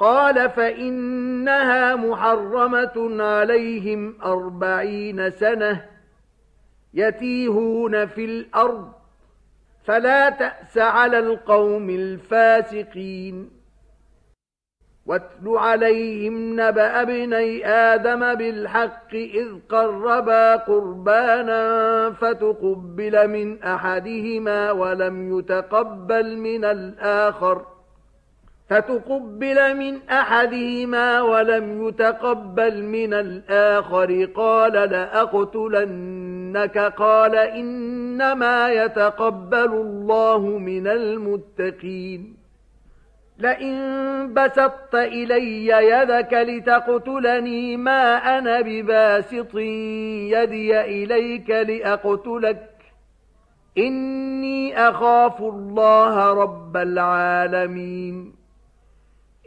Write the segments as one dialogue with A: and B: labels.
A: قال فإنها محرمة عليهم أربعين سنة يتيهون في الأرض فلا تأس على القوم الفاسقين. واتل عليهم نبأ ابني آدم بالحق إذ قربا قربانا فتقبل من أحدهما ولم يتقبل من الآخر. فتقبل من أحدهما ولم يتقبل من الآخر. قال لأقتلنك. قال إنما يتقبل الله من المتقين. لئن بسطت إلي يدك لتقتلني ما أنا بباسط يدي إليك لأقتلك. إني أخاف الله رب العالمين.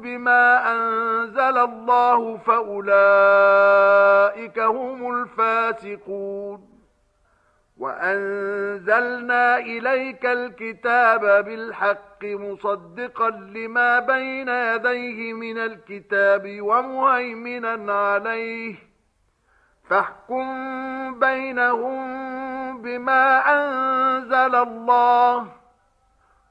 A: بما أنزل الله فأولئك هم الفاسقون. وأنزلنا إليك الكتاب بالحق مصدقا لما بين يديه من الكتاب ومهيمنا عليه. فاحكم بينهم بما أنزل الله.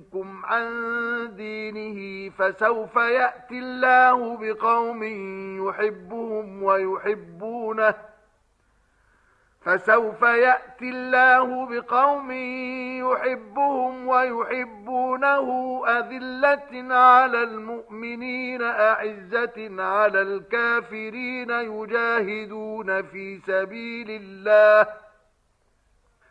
A: منكم عن دينه فسوف يأتي الله بقوم يحبهم ويحبونه فسوف يأتي الله بقوم يحبهم ويحبونه أذلة على المؤمنين أعزة على الكافرين يجاهدون في سبيل الله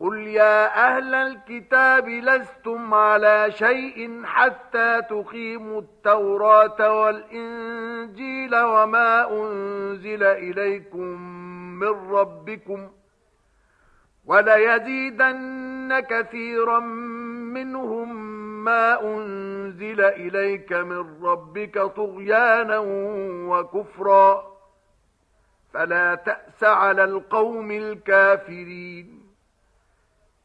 A: قل يا أهل الكتاب لستم على شيء حتى تقيموا التوراة والإنجيل وما أنزل إليكم من ربكم وليزيدن كثيرا منهم ما أنزل إليك من ربك طغيانا وكفرا فلا تأس على القوم الكافرين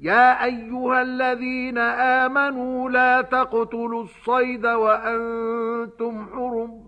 A: يا أيها الذين آمنوا لا تقتلوا الصيد وأنتم حرم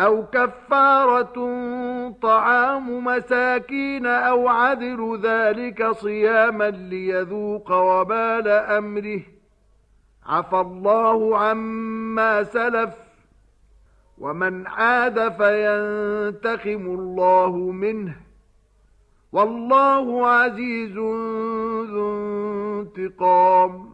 A: أو كفارة طعام مساكين أو عدل ذلك صياما ليذوق وبال أمره. عفى الله عما سلف. ومن عاد فينتخم الله منه. والله عزيز ذو انتقام.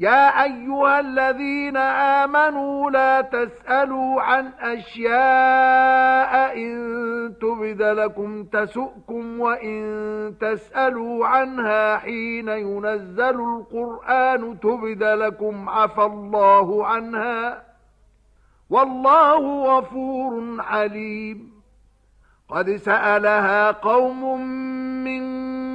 A: يا أيها الذين آمنوا لا تسألوا عن أشياء إن تبد لكم تسؤكم وإن تسألوا عنها حين ينزل القرآن تبد لكم عفى الله عنها والله غفور حليم قد سألها قوم من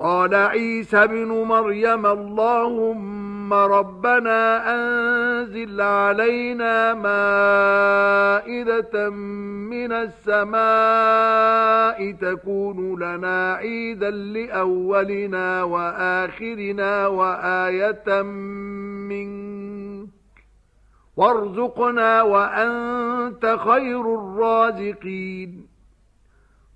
A: قال عيسى بن مريم اللهم ربنا أنزل علينا مائدة من السماء تكون لنا عيدا لأولنا وآخرنا وآية منك. وارزقنا وأنت خير الرازقين.